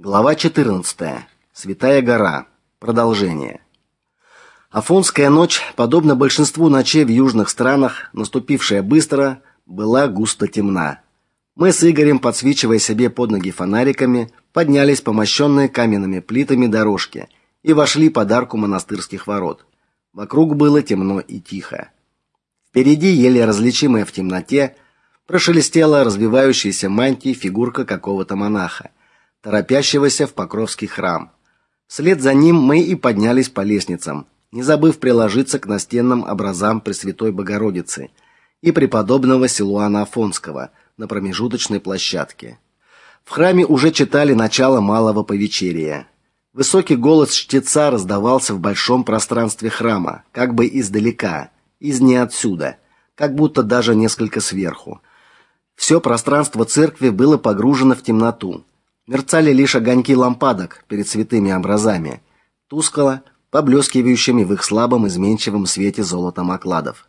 Глава 14. Святая гора. Продолжение. Афонская ночь, подобно большинству ночей в южных странах, наступившая быстро, была густо темна. Мы с Игорем, подсвечивая себе под ноги фонариками, поднялись по мощенной каменными плитами дорожке и вошли под арку монастырских ворот. Вокруг было темно и тихо. Впереди, еле различимая в темноте, прошелестела развивающаяся мантией фигурка какого-то монаха торопящегося в Покровский храм. Вслед за ним мы и поднялись по лестницам, не забыв приложиться к настенным образам Пресвятой Богородицы и преподобного Силуана Афонского на промежуточной площадке. В храме уже читали начало малого повечерия. Высокий голос чтеца раздавался в большом пространстве храма, как бы издалека, из не отсюда, как будто даже несколько сверху. Все пространство церкви было погружено в темноту. Мерцали лишь огоньки лампадок перед святыми образами, тускло поблескивающими в их слабом изменчивом свете золотом окладов.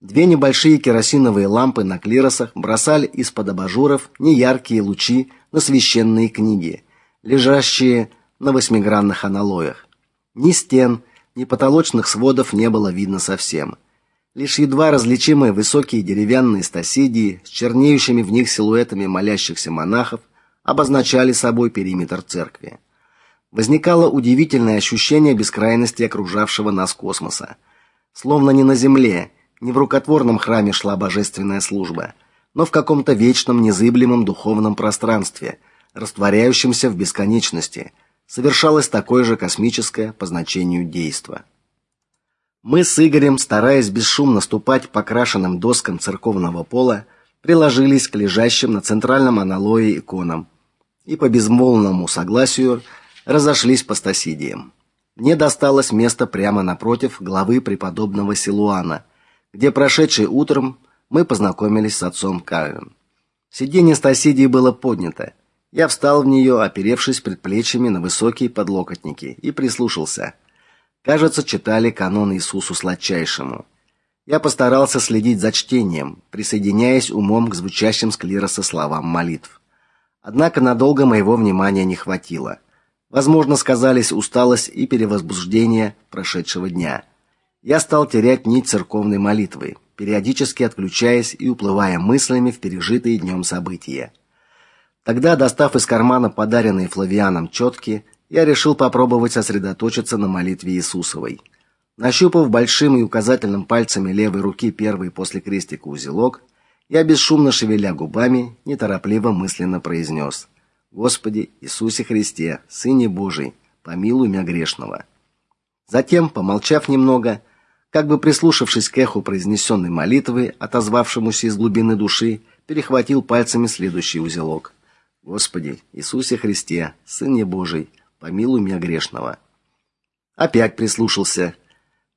Две небольшие керосиновые лампы на клиросах бросали из-под абажуров неяркие лучи на священные книги, лежащие на восьмигранных аналоях. Ни стен, ни потолочных сводов не было видно совсем. Лишь едва различимые высокие деревянные стасидии с чернеющими в них силуэтами молящихся монахов обозначали собой периметр церкви. Возникало удивительное ощущение бескрайности окружавшего нас космоса. Словно не на земле, не в рукотворном храме шла божественная служба, но в каком-то вечном, незыблемом духовном пространстве, растворяющемся в бесконечности, совершалось такое же космическое по значению действо. Мы с Игорем, стараясь бесшумно ступать по крашенным доскам церковного пола, приложились к лежащим на центральном аналое иконам, и по безмолвному согласию разошлись по стасидиям. Мне досталось место прямо напротив главы преподобного Силуана, где прошедшей утром мы познакомились с отцом Каем. Сиденье стасидии было поднято. Я встал в нее, оперевшись предплечьями на высокие подлокотники, и прислушался. Кажется, читали канон Иисусу сладчайшему. Я постарался следить за чтением, присоединяясь умом к звучащим с клироса словам молитв. Однако надолго моего внимания не хватило. Возможно, сказались усталость и перевозбуждение прошедшего дня. Я стал терять нить церковной молитвы, периодически отключаясь и уплывая мыслями в пережитые днем события. Тогда, достав из кармана подаренные Флавианом четки, я решил попробовать сосредоточиться на молитве Иисусовой. Нащупав большим и указательным пальцами левой руки первый после крестика узелок, я бесшумно шевеля губами, неторопливо мысленно произнес: Господи Иисусе Христе, Сыне Божий, помилуй меня грешного. Затем, помолчав немного, как бы прислушавшись к эху произнесенной молитвы, отозвавшемуся из глубины души, перехватил пальцами следующий узелок. Господи Иисусе Христе, Сыне Божий, помилуй меня грешного. Опять прислушался.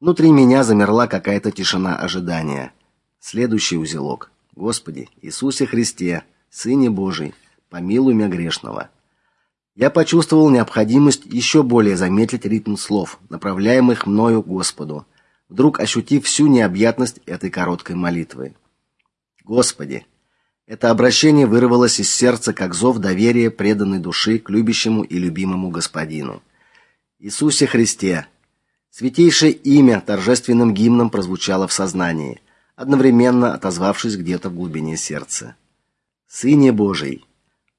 Внутри меня замерла какая-то тишина ожидания. Следующий узелок. Господи, Иисусе Христе, Сыне Божий, помилуй меня грешного. Я почувствовал необходимость еще более заметить ритм слов, направляемых мною Господу, вдруг ощутив всю необъятность этой короткой молитвы. Господи, это обращение вырвалось из сердца как зов доверия преданной души к любящему и любимому Господину. Иисусе Христе, святейшее имя торжественным гимном прозвучало в сознании одновременно отозвавшись где-то в глубине сердца. Сыне Божий,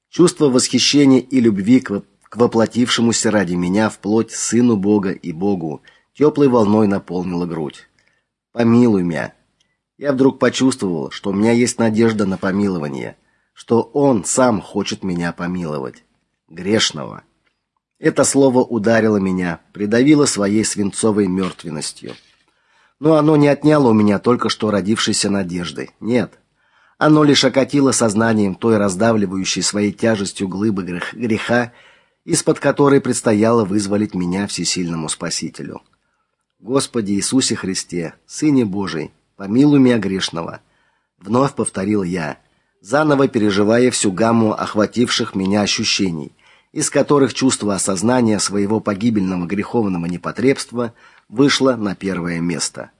чувство восхищения и любви к, к воплотившемуся ради меня в плоть сыну Бога и Богу теплой волной наполнило грудь. Помилуй меня. Я вдруг почувствовал, что у меня есть надежда на помилование, что он сам хочет меня помиловать, грешного. Это слово ударило меня, придавило своей свинцовой мертвенностью. Но оно не отняло у меня только что родившейся надежды. Нет. Оно лишь окатило сознанием той раздавливающей своей тяжестью глыбы греха, из-под которой предстояло вызволить меня всесильному Спасителю. Господи Иисусе Христе, Сыне Божий, помилуй меня грешного, вновь повторил я, заново переживая всю гамму охвативших меня ощущений, из которых чувство осознания своего погибельного греховного непотребства – вышла на первое место.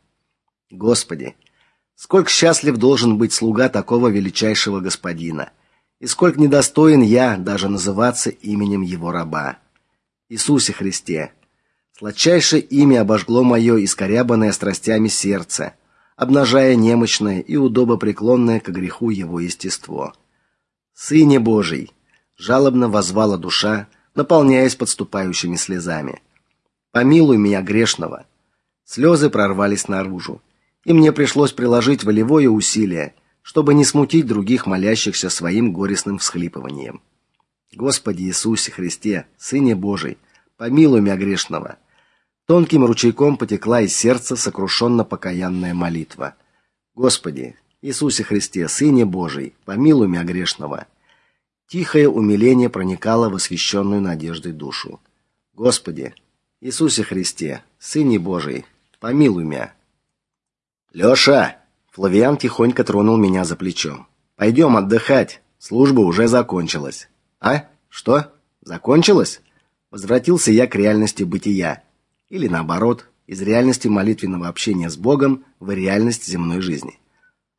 Господи, сколько счастлив должен быть слуга такого величайшего господина. И сколько недостоин я даже называться именем его раба. Иисусе Христе, сладчайшее имя обожгло мое искорябанное страстями сердце, обнажая немощное и удобопреклонное к греху его естество. Сыне Божий, жалобно возвала душа, наполняясь подступающими слезами. Помилуй меня грешного. Слезы прорвались наружу, и мне пришлось приложить волевое усилие, чтобы не смутить других молящихся своим горестным всхлипыванием. Господи Иисусе Христе, Сыне Божий, помилуй меня грешного. Тонким ручейком потекла из сердца сокрушенно покаянная молитва. Господи Иисусе Христе, Сыне Божий, помилуй меня грешного. Тихое умиление проникало в освященную надеждой душу. Господи Иисусе Христе, Сыне Божий, помилуй меня. Лёша, Флавиан тихонько тронул меня за плечо. Пойдем отдыхать, служба уже закончилась. А? Что? Закончилось? Возвратился я к реальности бытия. Или наоборот, из реальности молитвенного общения с Богом в реальность земной жизни.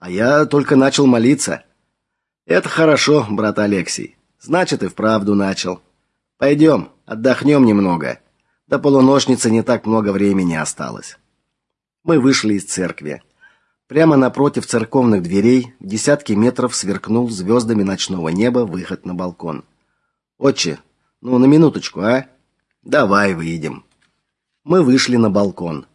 А я только начал молиться. Это хорошо, брат Алексей. Значит, и вправду начал. Пойдем, отдохнем немного. До полуношницы не так много времени осталось. Мы вышли из церкви. Прямо напротив церковных дверей, в десятки метров сверкнул звездами ночного неба выход на балкон. Отче, ну на минуточку, а? Давай выйдем. Мы вышли на балкон.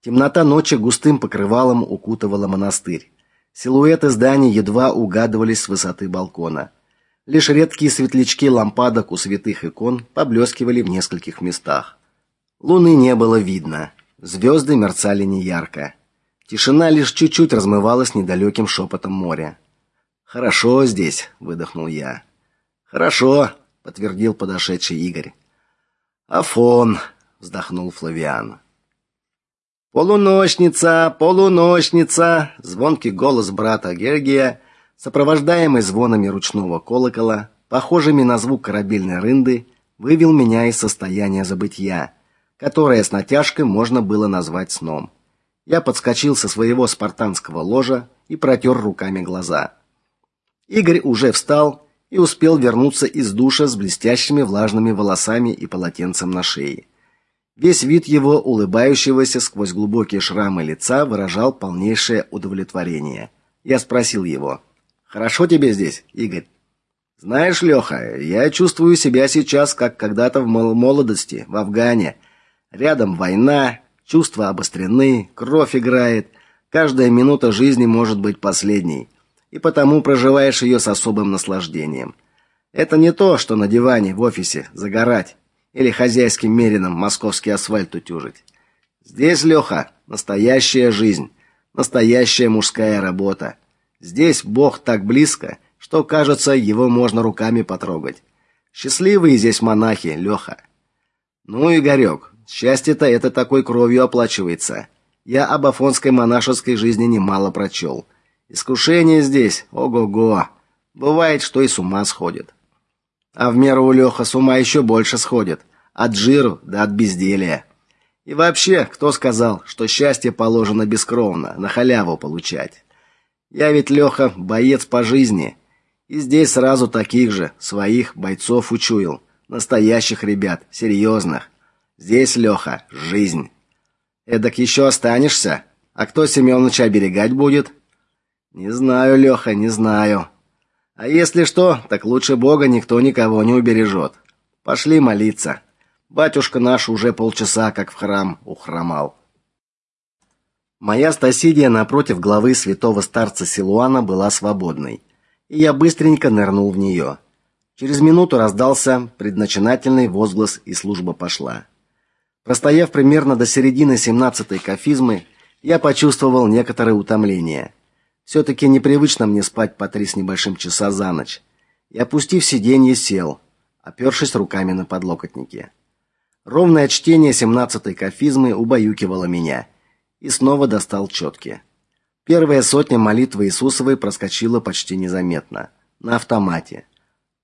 Темнота ночи густым покрывалом укутывала монастырь. Силуэты зданий едва угадывались с высоты балкона. Лишь редкие светлячки лампадок у святых икон поблескивали в нескольких местах. Луны не было видно. Звезды мерцали неярко. Тишина лишь чуть-чуть размывалась недалеким шепотом моря. Хорошо здесь, выдохнул я. Хорошо, подтвердил подошедший Игорь. Афон, вздохнул Флавиан. Полуночница, полуночница, звонкий голос брата Гергия, сопровождаемый звонами ручного колокола, похожими на звук корабельной рынды, вывел меня из состояния забытья, которое с натяжкой можно было назвать сном. Я подскочил со своего спартанского ложа и протер руками глаза. Игорь уже встал и успел вернуться из душа с блестящими влажными волосами и полотенцем на шее. Весь вид его улыбающегося сквозь глубокие шрамы лица выражал полнейшее удовлетворение. Я спросил его: "Хорошо тебе здесь, Игорь?" "Знаешь, Леха, я чувствую себя сейчас как когда-то в молодости в Афгане. Рядом война, Чувства обострены, кровь играет. Каждая минута жизни может быть последней, и потому проживаешь ее с особым наслаждением. Это не то, что на диване в офисе загорать или хозяйским мерином московский асфальт утюжить. Здесь, Леха, настоящая жизнь, настоящая мужская работа. Здесь Бог так близко, что, кажется, его можно руками потрогать. Счастливые здесь монахи, Леха. Ну, Игорек, Счастье-то это такой кровью оплачивается. Я об афонской монашеской жизни немало прочел. Искушение здесь, ого-го. Бывает, что и с ума сходит. А в меру у Леха с ума еще больше сходит. От жиру да от безделия. И вообще, кто сказал, что счастье положено бескровно, на халяву получать? Я ведь, Леха, боец по жизни. И здесь сразу таких же, своих бойцов учуял. Настоящих ребят, серьезных. Здесь, Леха, жизнь. Эдак еще останешься? А кто Семёныча оберегать будет? Не знаю, Леха, не знаю. А если что, так лучше Бога никто никого не убережет. Пошли молиться. Батюшка наш уже полчаса как в храм ухромал. Моя стасидия напротив главы святого старца Силуана была свободной, и я быстренько нырнул в нее. Через минуту раздался предначинательный возглас, и служба пошла. Простояв примерно до середины семнадцатой кафизмы, я почувствовал некоторое утомление. все таки непривычно мне спать по три с небольшим часа за ночь. И опустив сиденье, сел, опершись руками на подлокотники. Ровное чтение семнадцатой кафизмы убаюкивало меня, и снова достал четки. Первая сотня молитвы Иисусовой проскочила почти незаметно, на автомате.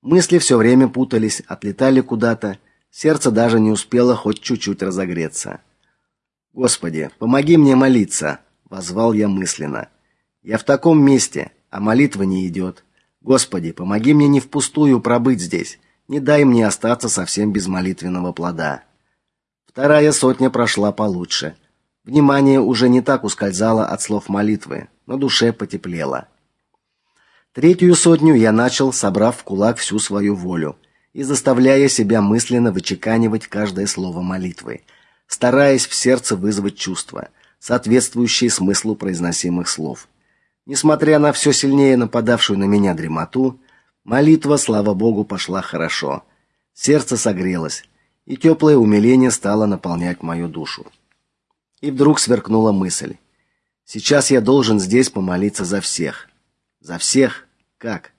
Мысли все время путались, отлетали куда-то, Сердце даже не успело хоть чуть-чуть разогреться. Господи, помоги мне молиться, возвал я мысленно. Я в таком месте, а молитва не идет. Господи, помоги мне не впустую пробыть здесь. Не дай мне остаться совсем без молитвенного плода. Вторая сотня прошла получше. Внимание уже не так ускользало от слов молитвы, на душе потеплело. Третью сотню я начал, собрав в кулак всю свою волю и заставляя себя мысленно вычеканивать каждое слово молитвы, стараясь в сердце вызвать чувства, соответствующие смыслу произносимых слов. Несмотря на все сильнее нападавшую на меня дремоту, молитва, слава Богу, пошла хорошо. Сердце согрелось, и теплое умиление стало наполнять мою душу. И вдруг сверкнула мысль: сейчас я должен здесь помолиться за всех. За всех? Как?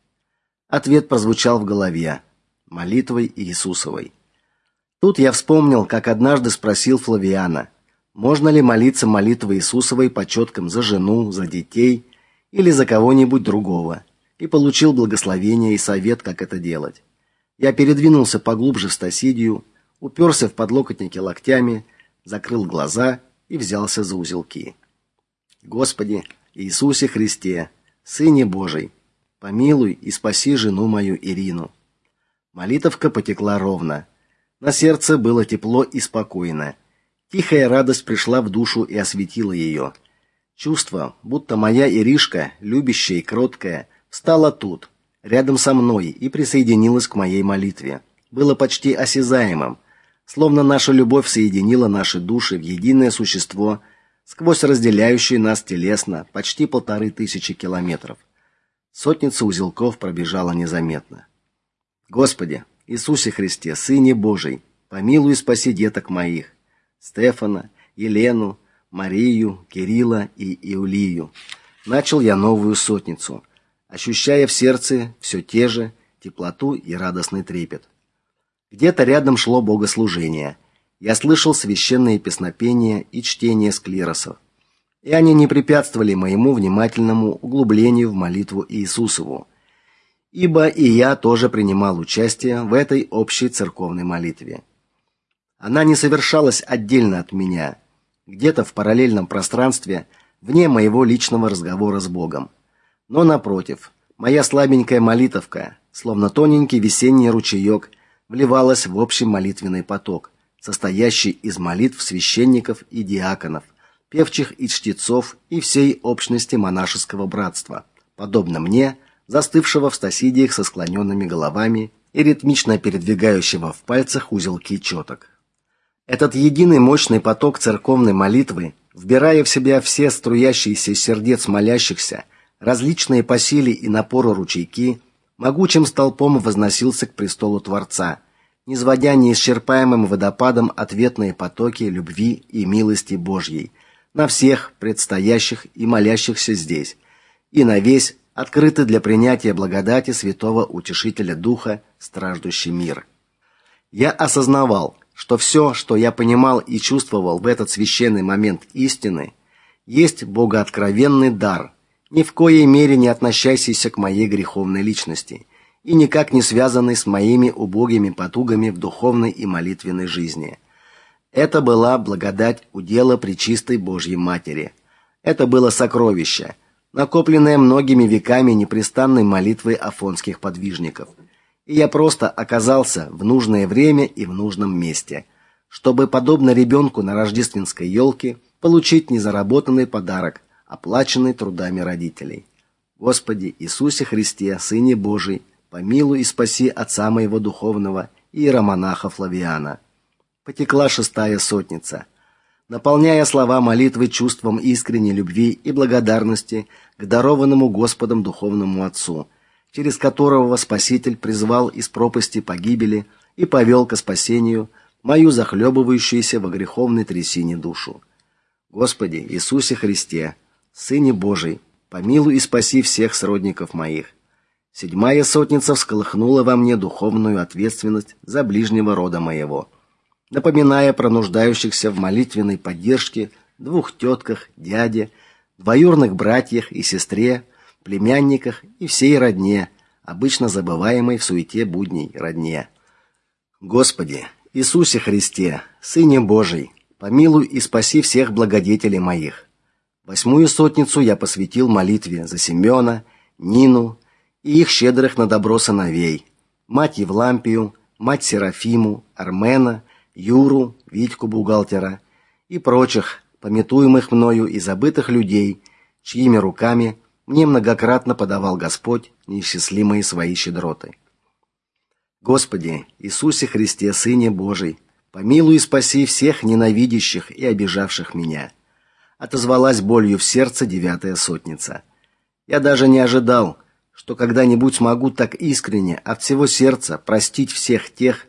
Ответ прозвучал в голове: молитвой Иисусовой. Тут я вспомнил, как однажды спросил Флавиана: можно ли молиться молитвой Иисусовой по четкам за жену, за детей или за кого-нибудь другого, и получил благословение и совет, как это делать. Я передвинулся поглубже в стасидию, уперся в подлокотники локтями, закрыл глаза и взялся за узелки. Господи, Иисусе Христе, Сыне Божий, помилуй и спаси жену мою Ирину. Молитовка потекла ровно. На сердце было тепло и спокойно. Тихая радость пришла в душу и осветила ее. Чувство, будто моя Иришка, любящая и кроткая, встала тут, рядом со мной и присоединилась к моей молитве. Было почти осязаемым, словно наша любовь соединила наши души в единое существо сквозь разделяющие нас телесно почти полторы тысячи километров. Сотница узелков пробежала незаметно. Господи, Иисусе Христе, Сыне Божий, помилуй и спаси деток моих, Стефана, Елену, Марию, Кирилла и Иулию. Начал я новую сотницу, ощущая в сердце все те же теплоту и радостный трепет. Где-то рядом шло богослужение. Я слышал священные песнопения и чтение склиросов. И они не препятствовали моему внимательному углублению в молитву Иисусову. Ибо и я тоже принимал участие в этой общей церковной молитве. Она не совершалась отдельно от меня, где-то в параллельном пространстве, вне моего личного разговора с Богом. Но напротив, моя слабенькая молитовка, словно тоненький весенний ручеек, вливалась в общий молитвенный поток, состоящий из молитв священников и диаконов, певчих и чтецов и всей общности монашеского братства, подобно мне, застывшего в стасидиях со склоненными головами и ритмично передвигающего в пальцах узелки четок. Этот единый мощный поток церковной молитвы, вбирая в себя все струящиеся сердец молящихся, различные по силе и напору ручейки, могучим столпом возносился к престолу Творца, низводя неисчерпаемым водопадом ответные потоки любви и милости Божьей на всех предстоящих и молящихся здесь, и на весь открытый для принятия благодати святого утешителя духа страждущий мир. Я осознавал, что все, что я понимал и чувствовал в этот священный момент истины, есть богооткровенный дар, ни в коей мере не относящийся к моей греховной личности и никак не связанный с моими убогими потугами в духовной и молитвенной жизни. Это была благодать удела пречистой Божьей Матери. Это было сокровище, накопленное многими веками непрестанной молитвой афонских подвижников – и я просто оказался в нужное время и в нужном месте, чтобы подобно ребенку на рождественской елке получить незаработанный подарок, оплаченный трудами родителей. Господи Иисусе Христе, Сыне Божий, помилуй и спаси отца моего духовного иеромонаха Флавиана. Потекла шестая сотница, наполняя слова молитвы чувством искренней любви и благодарности к дарованному Господом духовному отцу – через которого Спаситель призвал из пропасти погибели и повел к спасению мою захлебывающуюся во греховной трясине душу. Господи Иисусе Христе, Сыне Божий, помилуй и спаси всех сродников моих. Седьмая сотница всколыхнула во мне духовную ответственность за ближнего рода моего, напоминая про нуждающихся в молитвенной поддержке двух тетках, дяде, двоюрных братьях и сестре, племянниках и всей родне, обычно забываемой в суете будней родне. Господи, Иисусе Христе, Сыне Божий, помилуй и спаси всех благодетелей моих. Восьмую сотницу я посвятил молитве за Семена, Нину, и их щедрых на добро сыновей: мать Евлампию, мать Серафиму, Армена, Юру, Витьку бухгалтера и прочих, пометуемых мною и забытых людей, чьими руками мне многократно подавал Господь неисчислимые свои щедроты. Господи, Иисусе Христе, Сыне Божий, помилуй и спаси всех ненавидящих и обижавших меня. Отозвалась болью в сердце девятая сотница. Я даже не ожидал, что когда-нибудь смогу так искренне от всего сердца простить всех тех,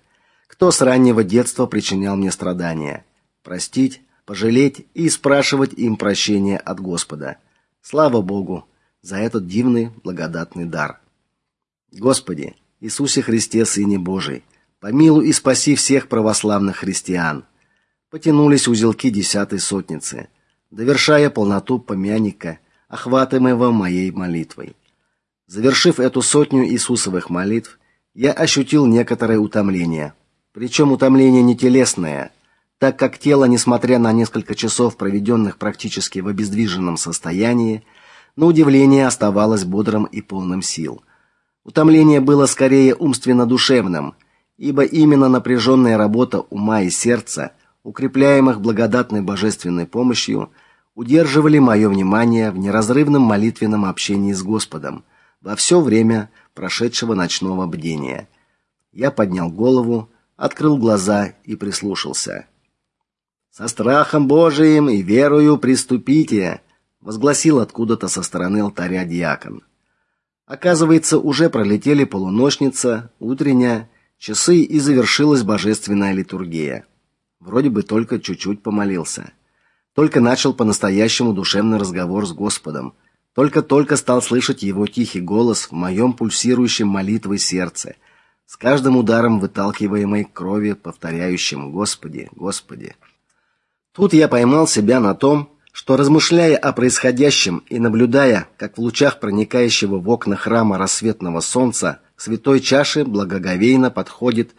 кто с раннего детства причинял мне страдания. Простить, пожалеть и спрашивать им прощения от Господа. Слава Богу за этот дивный благодатный дар. Господи, Иисусе Христе, Сыне Божий, помилуй и спаси всех православных христиан. Потянулись узелки десятой сотницы, довершая полноту помяника, охватываемого моей молитвой. Завершив эту сотню Иисусовых молитв, я ощутил некоторое утомление. Причем утомление не телесное, так как тело, несмотря на несколько часов, проведенных практически в обездвиженном состоянии, на удивление оставалось бодрым и полным сил. Утомление было скорее умственно-душевным, ибо именно напряженная работа ума и сердца, укрепляемых благодатной божественной помощью, удерживали мое внимание в неразрывном молитвенном общении с Господом – во все время прошедшего ночного бдения. Я поднял голову, открыл глаза и прислушался. Со страхом Божиим и верою приступите, возгласил откуда-то со стороны алтаря диакон. Оказывается, уже пролетели полуночница, утренняя, часы и завершилась божественная литургия. Вроде бы только чуть-чуть помолился. Только начал по-настоящему душевный разговор с Господом, только-только стал слышать его тихий голос в моем пульсирующем молитвой сердце, с каждым ударом выталкиваемой крови, повторяющим: "Господи, Господи". Тут я поймал себя на том, что размышляя о происходящем и наблюдая, как в лучах проникающего в окна храма рассветного солнца к святой чаше благоговейно подходит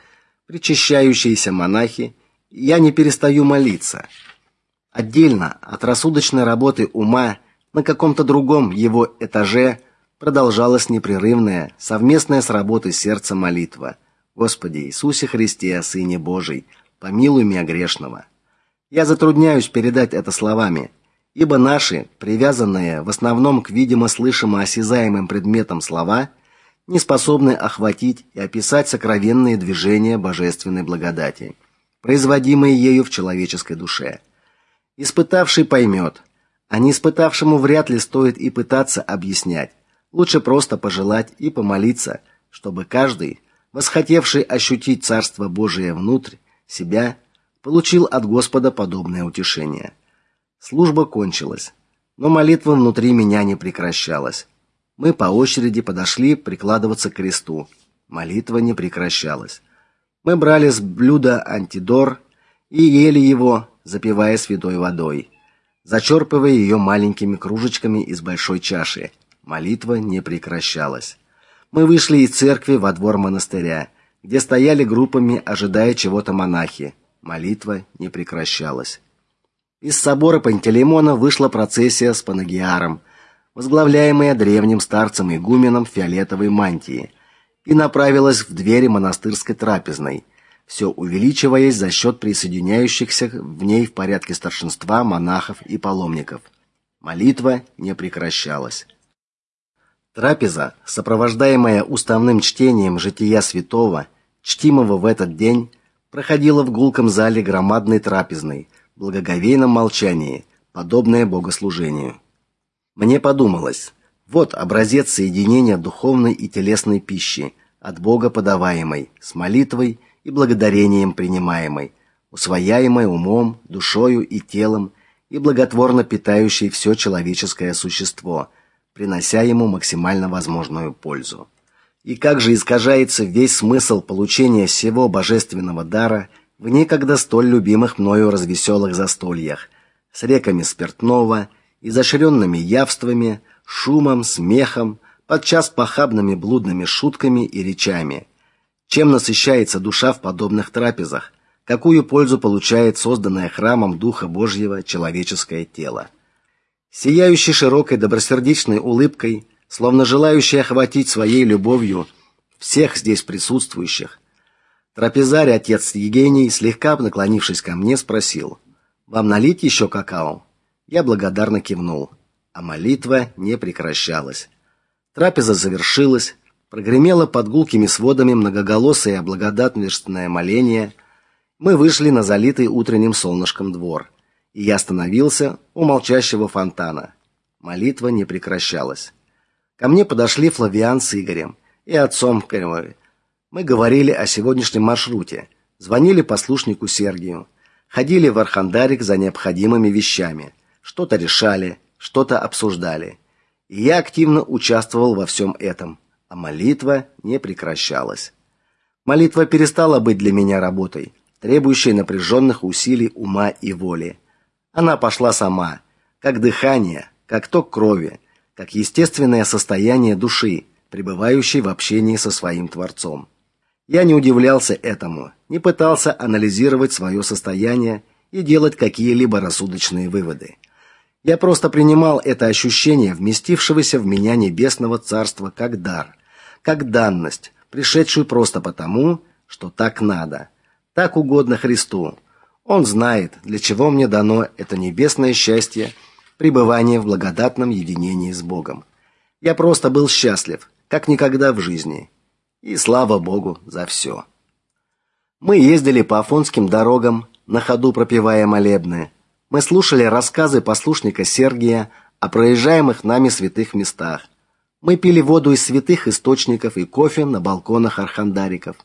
причащающиеся монахи, я не перестаю молиться. Отдельно от рассудочной работы ума на каком-то другом его этаже продолжалась непрерывная, совместная с работой сердца молитва. Господи Иисусе Христе, Сыне Божий, помилуй меня грешного. Я затрудняюсь передать это словами, ибо наши, привязанные в основном к видимо слышимо осязаемым предметам слова, не способны охватить и описать сокровенные движения божественной благодати, производимые ею в человеческой душе. Испытавший поймет, а не испытавшему вряд ли стоит и пытаться объяснять. Лучше просто пожелать и помолиться, чтобы каждый, восхотевший ощутить царство Божие внутрь себя, получил от Господа подобное утешение. Служба кончилась, но молитва внутри меня не прекращалась. Мы по очереди подошли прикладываться к кресту. Молитва не прекращалась. Мы брали с блюда антидор и ели его, запивая святой водой зачерпывая ее маленькими кружечками из большой чаши. Молитва не прекращалась. Мы вышли из церкви во двор монастыря, где стояли группами, ожидая чего-то монахи. Молитва не прекращалась. Из собора Пантелеймона вышла процессия с панагиаром, возглавляемая древним старцем игуменом в фиолетовой мантии, и направилась в двери монастырской трапезной, все увеличиваясь за счет присоединяющихся в ней в порядке старшинства монахов и паломников. Молитва не прекращалась. Трапеза, сопровождаемая уставным чтением жития святого, чтимого в этот день, проходила в гулком зале громадной трапезной, в благоговейном молчании, подобное богослужению. Мне подумалось: вот образец соединения духовной и телесной пищи, от Бога подаваемой, с молитвой и благодарением принимаемой, усвояемой умом, душою и телом и благотворно питающей все человеческое существо, принося ему максимально возможную пользу. И как же искажается весь смысл получения всего божественного дара в некогда столь любимых мною развеселых застольях с реками спиртного, изощренными явствами, шумом, смехом, подчас похабными блудными шутками и речами – чем насыщается душа в подобных трапезах? Какую пользу получает созданное храмом Духа Божьего человеческое тело? Сияющий широкой добросердечной улыбкой, словно желающий охватить своей любовью всех здесь присутствующих. Трапезарь отец Евгений, слегка наклонившись ко мне, спросил: "Вам налить еще какао?" Я благодарно кивнул, а молитва не прекращалась. Трапеза завершилась, прогремело под гулкими сводами многоголосое благодатное моление. Мы вышли на залитый утренним солнышком двор, и я остановился у молчащего фонтана. Молитва не прекращалась. Ко мне подошли Флавиан с Игорем и отцом Кремовой. Мы говорили о сегодняшнем маршруте, звонили послушнику Сергию, ходили в Архандарик за необходимыми вещами, что-то решали, что-то обсуждали. И я активно участвовал во всем этом, а молитва не прекращалась. Молитва перестала быть для меня работой, требующей напряженных усилий ума и воли. Она пошла сама, как дыхание, как ток крови, как естественное состояние души, пребывающей в общении со своим Творцом. Я не удивлялся этому, не пытался анализировать свое состояние и делать какие-либо рассудочные выводы. Я просто принимал это ощущение вместившегося в меня небесного царства как дар, как данность, пришедшую просто потому, что так надо, так угодно Христу. Он знает, для чего мне дано это небесное счастье пребывание в благодатном единении с Богом. Я просто был счастлив, как никогда в жизни. И слава Богу за все. Мы ездили по афонским дорогам, на ходу пропевая молебны. Мы слушали рассказы послушника Сергия о проезжаемых нами святых местах. Мы пили воду из святых источников и кофе на балконах архандариков.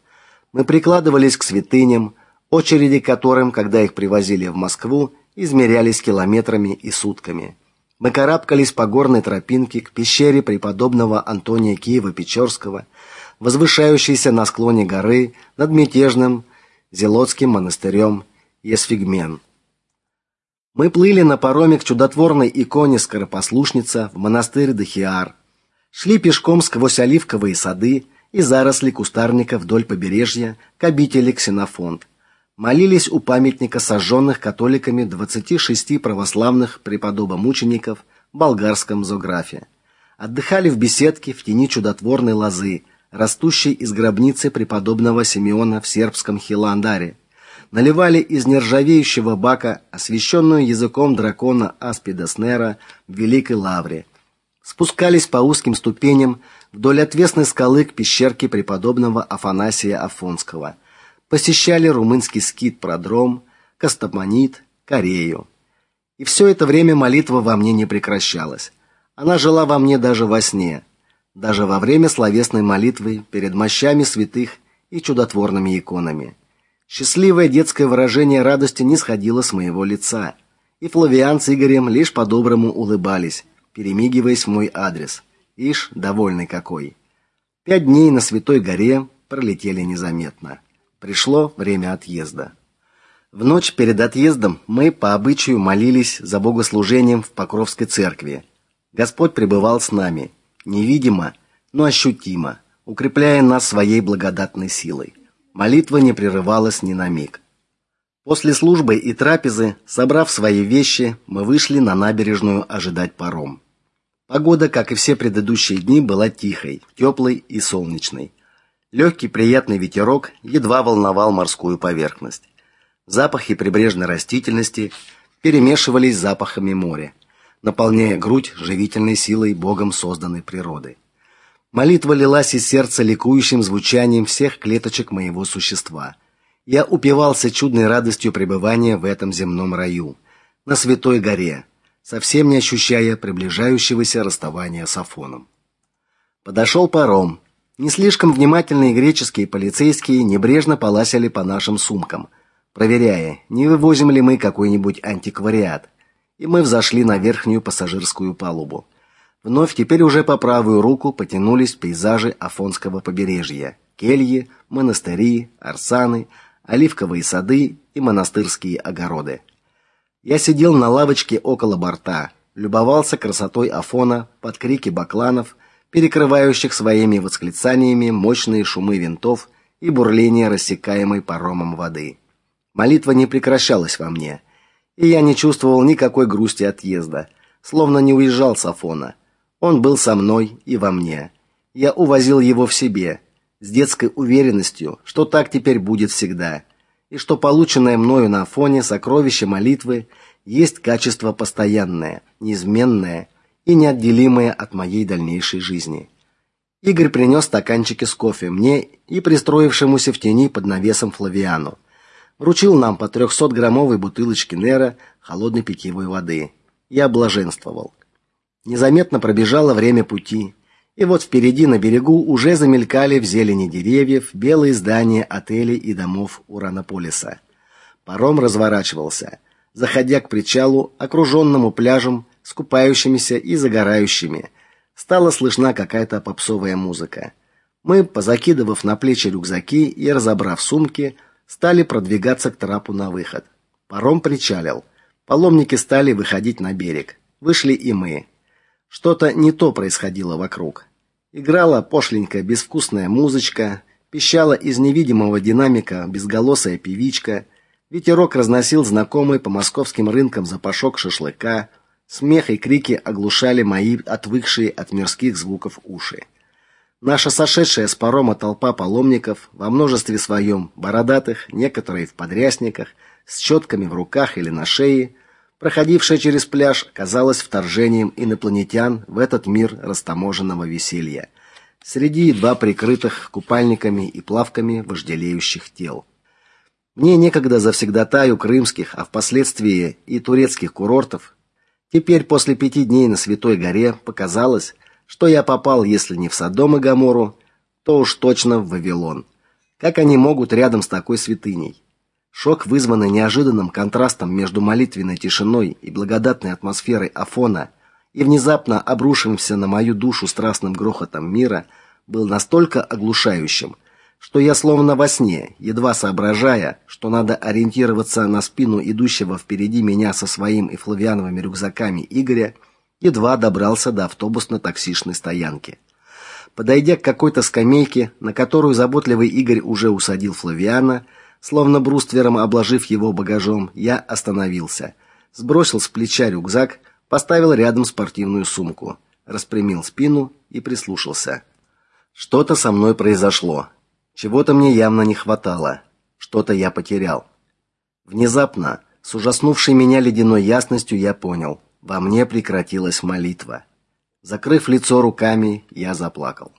Мы прикладывались к святыням, очереди которым, когда их привозили в Москву, измерялись километрами и сутками. Мы карабкались по горной тропинке к пещере преподобного Антония Киева-Печорского, возвышающейся на склоне горы над мятежным Зелотским монастырем Есфигмен. Мы плыли на пароме к чудотворной иконе Скоропослушница в монастырь Дахиар. Шли пешком сквозь оливковые сады и заросли кустарника вдоль побережья к обители Ксенофонт молились у памятника сожженных католиками 26 православных преподобомучеников в болгарском Зографе. Отдыхали в беседке в тени чудотворной лозы, растущей из гробницы преподобного Симеона в сербском Хиландаре. Наливали из нержавеющего бака освященную языком дракона Аспида Снера в Великой Лавре. Спускались по узким ступеням вдоль отвесной скалы к пещерке преподобного Афанасия Афонского – посещали румынский скит-продром, Кастамонит, Корею. И все это время молитва во мне не прекращалась. Она жила во мне даже во сне, даже во время словесной молитвы перед мощами святых и чудотворными иконами. Счастливое детское выражение радости не сходило с моего лица, и Флавиан с Игорем лишь по-доброму улыбались, перемигиваясь в мой адрес. Ишь, довольный какой. Пять дней на Святой горе пролетели незаметно. Пришло время отъезда. В ночь перед отъездом мы по обычаю молились за богослужением в Покровской церкви. Господь пребывал с нами, невидимо, но ощутимо, укрепляя нас своей благодатной силой. Молитва не прерывалась ни на миг. После службы и трапезы, собрав свои вещи, мы вышли на набережную ожидать паром. Погода, как и все предыдущие дни, была тихой, теплой и солнечной. Легкий приятный ветерок едва волновал морскую поверхность. Запахи прибрежной растительности перемешивались с запахами моря, наполняя грудь живительной силой Богом созданной природы. Молитва лилась из сердца ликующим звучанием всех клеточек моего существа. Я упивался чудной радостью пребывания в этом земном раю, на святой горе, совсем не ощущая приближающегося расставания с Афоном. Подошел паром, не слишком внимательные греческие полицейские небрежно поласили по нашим сумкам, проверяя, не вывозим ли мы какой-нибудь антиквариат. И мы взошли на верхнюю пассажирскую палубу. Вновь теперь уже по правую руку потянулись пейзажи Афонского побережья: кельи, монастыри, арсаны, оливковые сады и монастырские огороды. Я сидел на лавочке около борта, любовался красотой Афона под крики бакланов перекрывающих своими восклицаниями мощные шумы винтов и бурление рассекаемой паромом воды. Молитва не прекращалась во мне, и я не чувствовал никакой грусти отъезда, словно не уезжал с Афона. Он был со мной и во мне. Я увозил его в себе с детской уверенностью, что так теперь будет всегда, и что полученное мною на фоне сокровище молитвы есть качество постоянное, неизменное и неотделимое от моей дальнейшей жизни. Игорь принес стаканчики с кофе мне и пристроившемуся в тени под навесом Флавиану. Вручил нам по 300-граммовой бутылочке Нера холодной питьевой воды. Я блаженствовал. Незаметно пробежало время пути, и вот впереди на берегу уже замелькали в зелени деревьев белые здания отелей и домов Уранополиса. Паром разворачивался, заходя к причалу, окруженному пляжем с купающимися и загорающими. Стала слышна какая-то попсовая музыка. Мы, позакидывав на плечи рюкзаки и разобрав сумки, стали продвигаться к трапу на выход. Паром причалил. Паломники стали выходить на берег. Вышли и мы. Что-то не то происходило вокруг. Играла пошленькая безвкусная музычка, пищала из невидимого динамика безголосая певичка. Ветерок разносил знакомый по московским рынкам запашок шашлыка. Смех и крики оглушали мои отвыкшие от мирских звуков уши. Наша сошедшая с парома толпа паломников во множестве своем, бородатых, некоторые в подрясниках, с четками в руках или на шее, проходившая через пляж, казалась вторжением инопланетян в этот мир растаможенного веселья. Среди едва прикрытых купальниками и плавками вожделеющих тел. Мне некогда завсегдатаю крымских, а впоследствии и турецких курортов, теперь после пяти дней на Святой горе показалось, что я попал, если не в Содом и Гоморру, то уж точно в Вавилон. Как они могут рядом с такой святыней? Шок, вызванный неожиданным контрастом между молитвенной тишиной и благодатной атмосферой Афона и внезапно обрушившимся на мою душу страстным грохотом мира, был настолько оглушающим, что я словно во сне, едва соображая, что надо ориентироваться на спину идущего впереди меня со своим и флавиановыми рюкзаками Игоря, едва добрался до автобусно-таксишной стоянки. Подойдя к какой-то скамейке, на которую заботливый Игорь уже усадил Флавиана, словно бруствером обложив его багажом, я остановился, сбросил с плеча рюкзак, поставил рядом спортивную сумку, распрямил спину и прислушался. Что-то со мной произошло. Чего-то мне явно не хватало. Что-то я потерял. Внезапно, с ужаснувшей меня ледяной ясностью, я понял: во мне прекратилась молитва. Закрыв лицо руками, я заплакал.